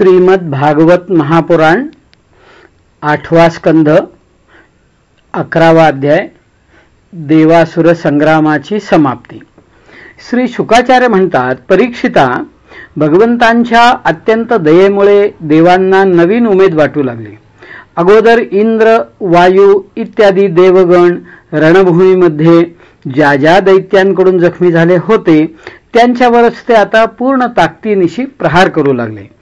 श्रीमद भागवत महापुराण आठवा स्कंध अकरावा अध्याय देवासुर संग्रामाची समाप्ती. श्री शुकाचार्य म्हणतात परीक्षिता भगवंतांच्या अत्यंत दयेमुळे देवांना नवीन उमेद वाटू लागली. अगोदर इंद्र वायू इत्यादी देवगण रणभूमीमध्ये ज्या ज्या दैत्यांकडून जखमी झाले होते त्यांच्यावरच ते आता पूर्ण ताकदीनिशी प्रहार करू लागले.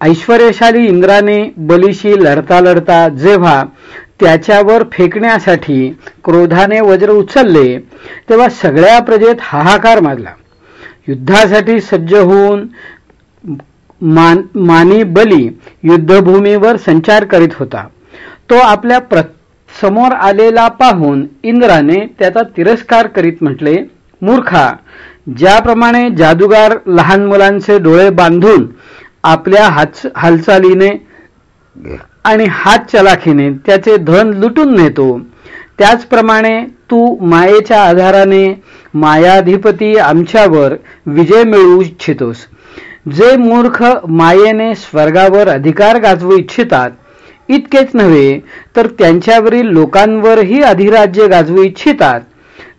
ऐश्वर्यशाली इंद्राने बलीशी लढता लढता जेव्हा त्याच्यावर फेकण्यासाठी क्रोधाने वज्र उचलले तेव्हा सगळ्या प्रजेत हाहाकार माजला. युद्धासाठी सज्ज होऊन मान, मानी बली युद्धभूमीवर संचार करीत होता. तो आपल्या प्र समोर आलेला पाहून इंद्राने त्याचा तिरस्कार करीत म्हटले मूर्खा ज्याप्रमाणे जादूगार लहान मुलांचे डोळे बांधून आपल्या हात हालचालीने आणि हात चलाखीने त्याचे धन लुटून नेतो. त्याचप्रमाणे तू मायेच्या आधाराने मायाधिपती आमच्यावर विजय मिळवू इच्छितोस. जे मूर्ख मायेने स्वर्गावर अधिकार गाजवू इच्छितात इतकेच नव्हे तर त्यांच्यावरील लोकांवरही अधिराज्य गाजवू इच्छितात.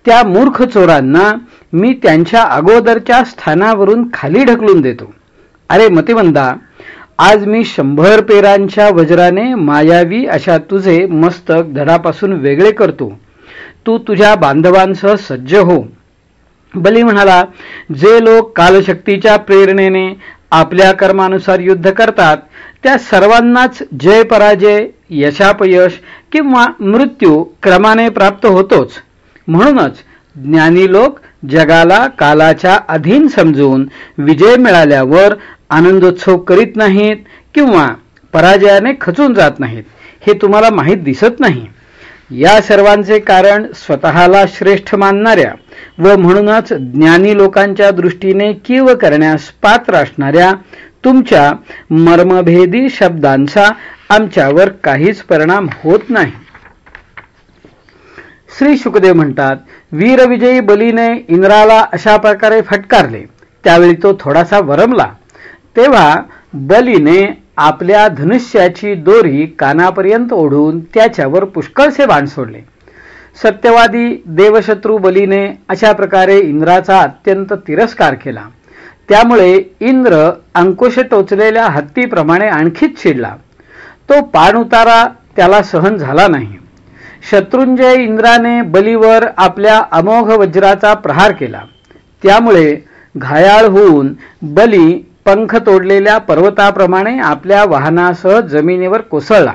त्या मूर्ख चोरांना मी त्यांच्या अगोदरच्या स्थानावरून खाली ढकलून देतो. अरे मतिमंदा आज मी शंभर पेरांच्या वज्राने मायावी अशा तुझे मस्तक धडापासून वेगळे करतो. तू तुझ्या बांधवांसह सज्ज हो. बली म्हणाला जे लोक कालशक्तीच्या प्रेरणेने आपल्या कर्मानुसार युद्ध करतात त्या सर्वांनाच जय पराजय यशापयश किंवा मृत्यू क्रमाने प्राप्त होतोच. म्हणूनच ज्ञानी लोक जगाला कालाच्या अधीन समजून विजय मिळाल्यावर आनंदोत्सव करीत नाहीत किंवा पराजयाने खचून जात नाहीत हे तुम्हाला माहीत दिसत नाही. या सर्वांचे कारण स्वतःला श्रेष्ठ मानणाऱ्या व म्हणूनच ज्ञानी लोकांच्या दृष्टीने कीव करण्यास पात्र असणाऱ्या तुमच्या मर्मभेदी शब्दांचा आमच्यावर काहीच परिणाम होत नाही. श्री शुकदेव म्हणतात वीरविजयी बलीने इंद्राला अशा प्रकारे फटकारले त्यावेळी तो थोडासा वरमला. तेव्हा बलीने आपल्या धनुष्याची दोरी कानापर्यंत ओढून त्याच्यावर पुष्कळसे बाण सोडले. सत्यवादी देवशत्रू बलीने अशा प्रकारे इंद्राचा अत्यंत तिरस्कार केला. त्यामुळे इंद्र अंकुश टोचलेल्या हत्तीप्रमाणे आणखीच चिडला. तो पाण उतारा त्याला सहन झाला नाही. शत्रुंजय इंद्राने बलीवर आपल्या अमोघ वज्राचा प्रहार केला. त्यामुळे घायाळ होऊन बली पंख तोडलेल्या पर्वताप्रमाणे आपल्या वाहनासह जमिनीवर कोसळला.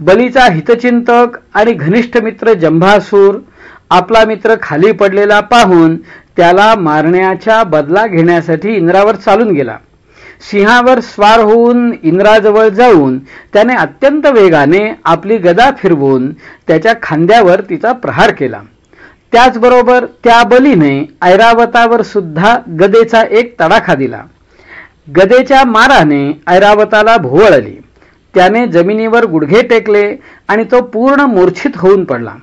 बलीचा हितचिंतक आणि घनिष्ठ मित्र जंभासूर आपला मित्र खाली पडलेला पाहून त्याला मारण्याच्या बदला घेण्यासाठी इंद्रावर चालून गेला. सिंहावर स्वार होऊन इंद्राजवळ जाऊन त्याने अत्यंत वेगाने आपली गदा फिरवून त्याच्या खांद्यावर तिचा प्रहार केला. त्याचबरोबर त्या बलीने ऐरावतावर सुद्धा गदेचा एक तडाखा दिला. गदेच्या माराने ऐरावताला भोवळली. त्याने जमिनीवर गुडघे टेकले आणि तो पूर्ण मूर्छित होऊन पडला.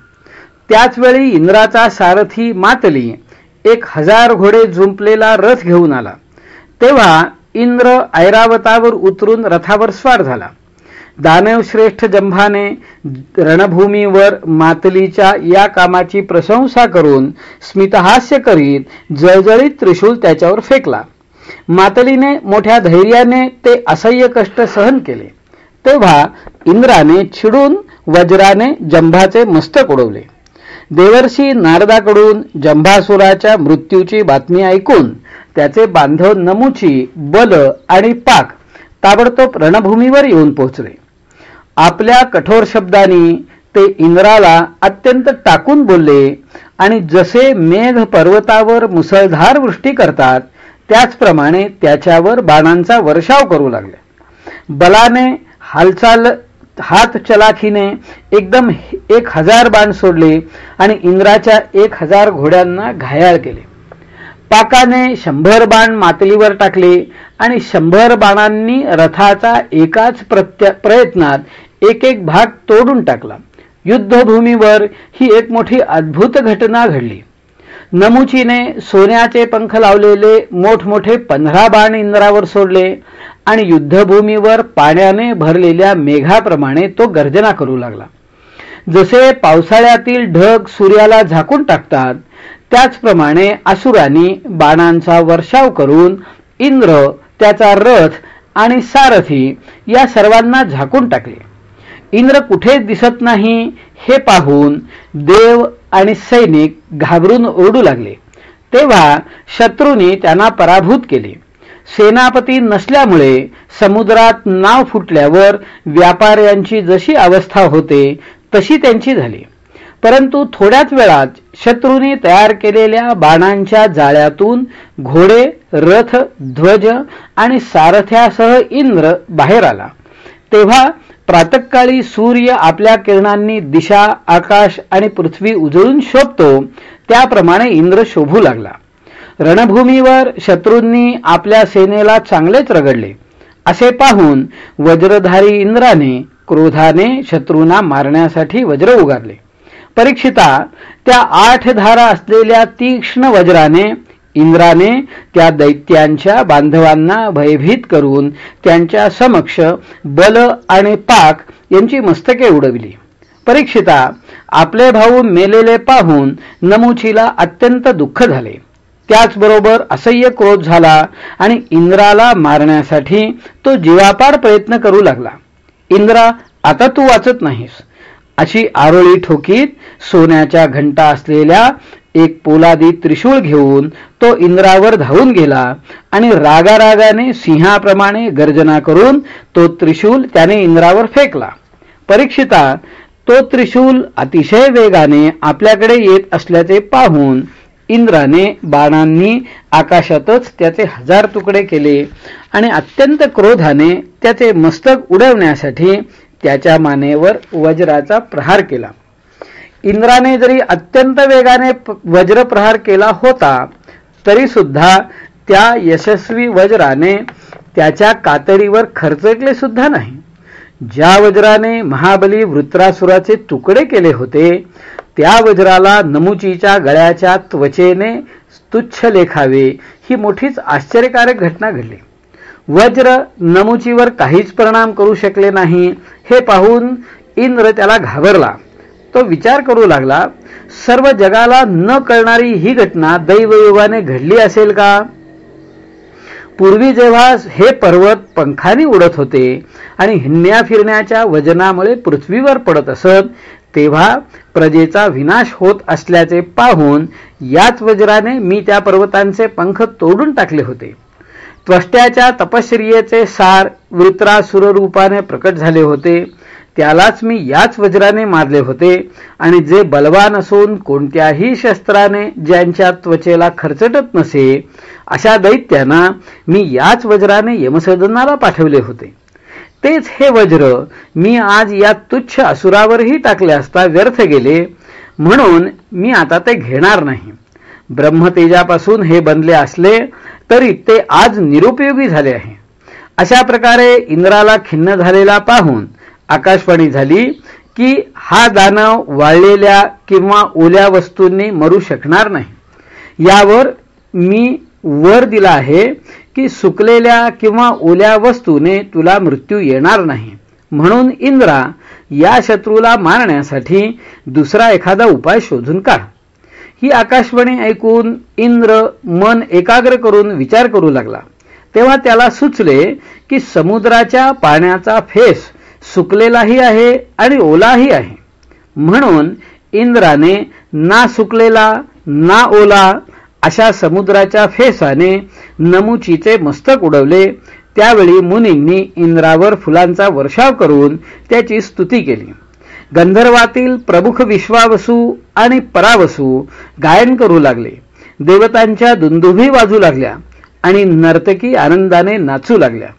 त्याचवेळी इंद्राचा सारथी मातली एक हजार घोडे झुंपलेला रथ घेऊन आला. तेव्हा इंद्र ऐरावतावर उतरून रथावर स्वार झाला. दानवश्रेष्ठ जंभाने रणभूमीवर मातलीच्या या कामाची प्रशंसा करून स्मितहास्य करीत जळजळीत त्रिशूल त्याच्यावर फेकला. मातलीने मोठ्या धैर्याने ते असह्य कष्ट सहन केले. तेव्हा इंद्राने छिडून वज्राने जंभाचे मस्तक उडवले. देवर्षी नारदाकडून जंभासुराच्या मृत्यूची बातमी ऐकून त्याचे बांधव नमुची बल आणि पाक ताबडतोब रणभूमीवर येऊन पोहोचले. आपल्या कठोर शब्दांनी ते इंद्राला अत्यंत टाकून बोलले आणि जसे मेघ पर्वतावर मुसळधार वृष्टी करतात त्याचप्रमाणे त्याच्यावर बाणांचा वर्षाव करू लागले. बलाने हालचाल हात चलाखीने एकदम एक हजार बाण सोडले आणि इंद्राच्या एक हजार घोड्यांना घायाळ केले. पाकाने शंभर बाण मातलीवर टाकले आणि शंभर बाणांनी रथाचा एकाच प्रयत्नात एक एक भाग तोडून टाकला. युद्धभूमीवर ही एक मोठी अद्भुत घटना घडली. नमुचीने सोन्याचे पंख लावलेले मोठमोठे पंधरा बाण इंद्रावर सोडले आणि युद्धभूमीवर पाण्याने भरलेल्या मेघाप्रमाणे तो गर्जना करू लागला. जसे पावसाळ्यातील ढग सूर्याला झाकून टाकतात त्याचप्रमाणे असुरांनी बाणांचा वर्षाव करून इंद्र त्याचा रथ आणि सारथी या सर्वांना झाकून टाकले. इंद्र कुठेच दिसत नाही हे पाहून देव आणि सैनिक घाबरून ओरडू लागले. तेव्हा शत्रूंनी त्यांना पराभूत केले. सेनापती नसल्यामुळे समुद्रात नाव फुटल्यावर व्यापाऱ्यांची जशी अवस्था होते तशी त्यांची झाली. परंतु थोड्याच वेळात शत्रूंनी तयार केलेल्या बाणांच्या जाळ्यातून घोडे रथ ध्वज आणि सारथ्यासह इंद्र बाहेर आला. तेव्हा प्रातकाळी सूर्य आपल्या किरणांनी दिशा आकाश आणि पृथ्वी उजळून शोभतो. त्याप्रमाणे इंद्र शोभू लागला. रणभूमीवर शत्रूंनी आपल्या सेनेला चांगलेच रगडले. असे पाहून वज्रधारी इंद्राने क्रोधाने शत्रूंना मारण्यासाठी वज्र उगारले. परीक्षिता त्या आठ धारा असलेल्या तीक्ष्ण वज्राने इंद्राने त्या दैत्यांच्या बांधवांना भयभीत करून त्यांच्या समक्ष बल आणि पाक यांची मस्तके उडविली. परीक्षिता आपले भाऊ मेलेले पाहून नमुचीला अत्यंत दुःख झाले. त्याचबरोबर असह्य क्रोध झाला आणि इंद्राला मारण्यासाठी तो जीवापाड प्रयत्न करू लागला. इंद्रा आता तू वाचत नाहीस. अशी आरोळी ठोकीत सोन्याच्या घंटा असलेल्या एक पोलादी त्रिशूळ घेऊन तो इंद्रावर धावून गेला आणि रागारागाने सिंहाप्रमाणे गर्जना करून तो त्रिशूल त्याने इंद्रावर फेकला. परीक्षिता तो त्रिशूल अतिशय वेगाने आपल्याकडे येत असल्याचे पाहून इंद्राने बाणांनी आकाशातच त्याचे हजार तुकडे केले आणि अत्यंत क्रोधाने त्याचे मस्तक उडवण्यासाठी त्याच्या मानेवर वज्राचा प्रहार केला. इंद्राने जरी अत्यंत वेगाने वज्रप्रहार केला होता तरी सुद्धा त्या यशस्वी वज्राने त्याच्या कातडीवर खर्चकले सुद्धा नाही. ज्या वज्राने महाबली वृत्रासुराचे तुकडे केले होते त्या वज्राला नमुचीच्या गळ्याच्या त्वचेने तुच्छ लेखावे ही मोठीच आश्चर्यकारक घटना घडली. वज्र नमुचीवर काहीच परिणाम करू शकले नाही हे पाहून इंद्र त्याला घाबरला. तो विचार करू लागला सर्व जगाला न कळणारी ही घटना दैवयोगाने घडली असेल का? पूर्वी जेव्हा हे पर्वत पंखानी उडत होते आणि हिंडण्या फिरण्याच्या वजनामुळे पृथ्वीवर पडत असत तेव्हा प्रजेचा विनाश होत असल्याचे पाहून याच वज्राने मी त्या पर्वतांचे पंख तोडून टाकले होते. त्वष्ट्याच्या तपश्चर्येचे सार वृत्रासुर रूपाने प्रकट झाले होते. त्यालाच मी याच वज्राने मारले होते. आणि जे बलवान असून कोणत्याही शस्त्राने ज्यांच्या त्वचेला खर्चटत नसे अशा दैत्यांना मी याच वज्राने यमसदनाला पाठवले होते. तेच हे वज्र मी आज या तुच्छ असुरावरही टाकले असता व्यर्थ गेले म्हणून मी आता ते घेणार नाही. ब्रह्मतेजापासून हे बनले असले तरी ते आज निरुपयोगी झाले आहे. अशा प्रकारे इंद्राला खिन्न झालेला पाहून आकाशवाणी झाली की हा दानव वाळलेल्या किंवा ओल्या वस्तूंनी मरू शकणार नाही. यावर मी वर दिला आहे की सुकलेल्या किंवा ओल्या वस्तूने तुला मृत्यू येणार नाही. म्हणून इंद्रा या शत्रूला मारण्यासाठी दुसरा एखादा उपाय शोधून काढ. ही आकाशवाणी ऐकून इंद्र मन एकाग्र करून विचार करू लागला. तेव्हा त्याला सुचले की समुद्राच्या पाण्याचा फेस सुकलेलाही आहे आणि ओलाही आहे. म्हणून इंद्राने ना सुकलेला ना ओला अशा समुद्राच्या फेसाने नमुचीचे मस्तक उडवले. त्यावेळी मुनींनी इंद्रावर फुलांचा वर्षाव करून त्याची स्तुती केली. गंधर्वातील प्रमुख विश्वावसू आणि परावसू गायन करू लागले. देवतांच्या दुंदुभी वाजू लागल्या आणि नर्तकी आनंदाने नाचू लागल्या.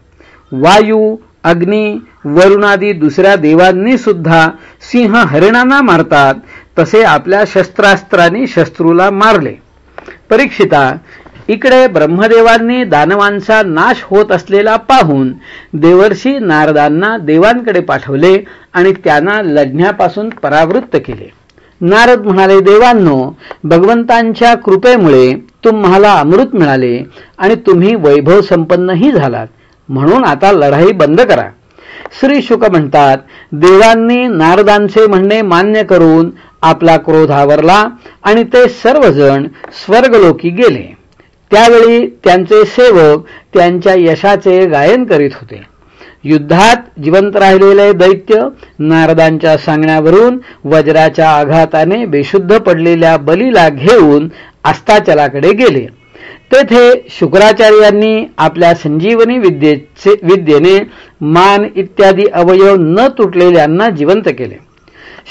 वायू अग्नी वरुणादी दुसऱ्या देवांनी सुद्धा सिंह हरिणांना मारतात तसे आपल्या शस्त्रास्त्रांनी शत्रूला मारले. परीक्षिता इकडे ब्रह्मदेवांनी दानवांचा नाश होत असलेला पाहून देवर्षी नारदांना देवांकडे पाठवले आणि त्यांना लढण्यापासून परावृत्त केले. नारद म्हणाले देवांनो भगवंतांच्या कृपेमुळे तुम्हाला अमृत मिळाले आणि तुम्ही वैभव संपन्नही झालात. म्हणून आता लढाई बंद करा. श्री शुक म्हणतात देवांनी नारदांचे म्हणणे मान्य करून आपला क्रोध आवरला आणि ते सर्वजण स्वर्गलोकी गेले. त्यावेळी त्यांचे सेवक त्यांच्या यशाचे गायन करीत होते. युद्धात जिवंत राहिलेले दैत्य नारदांच्या सांगण्यावरून वज्राच्या आघाताने बेशुद्ध पडलेल्या बलीला घेऊन अस्ताचलाकडे गेले. तेथे शुक्राचार्यांनी आपल्या संजीवनी विद्येचे विद्येने मान इत्यादी अवयव न तुटलेल्यांना जिवंत केले.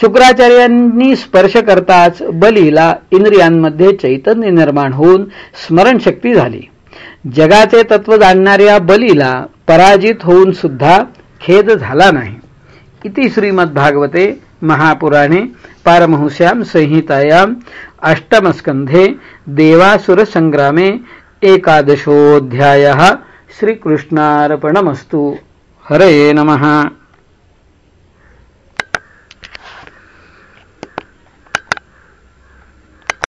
शुक्राचार्यांनी स्पर्श करताच बलीला इंद्रियांमध्ये चैतन्य निर्माण होऊन स्मरणशक्ती झाली. जगाचे तत्व जाणणाऱ्या बलीला पराजित होऊन सुद्धा खेद झाला नाही. इति श्रीमद्भागवते महापुराणे पारमहंस्यां संहितायाम् अष्टमस्कंधे देवासुरसंग्रामे एकादशोऽध्यायः श्रीकृष्णार्पणमस्तु। हरे नमः।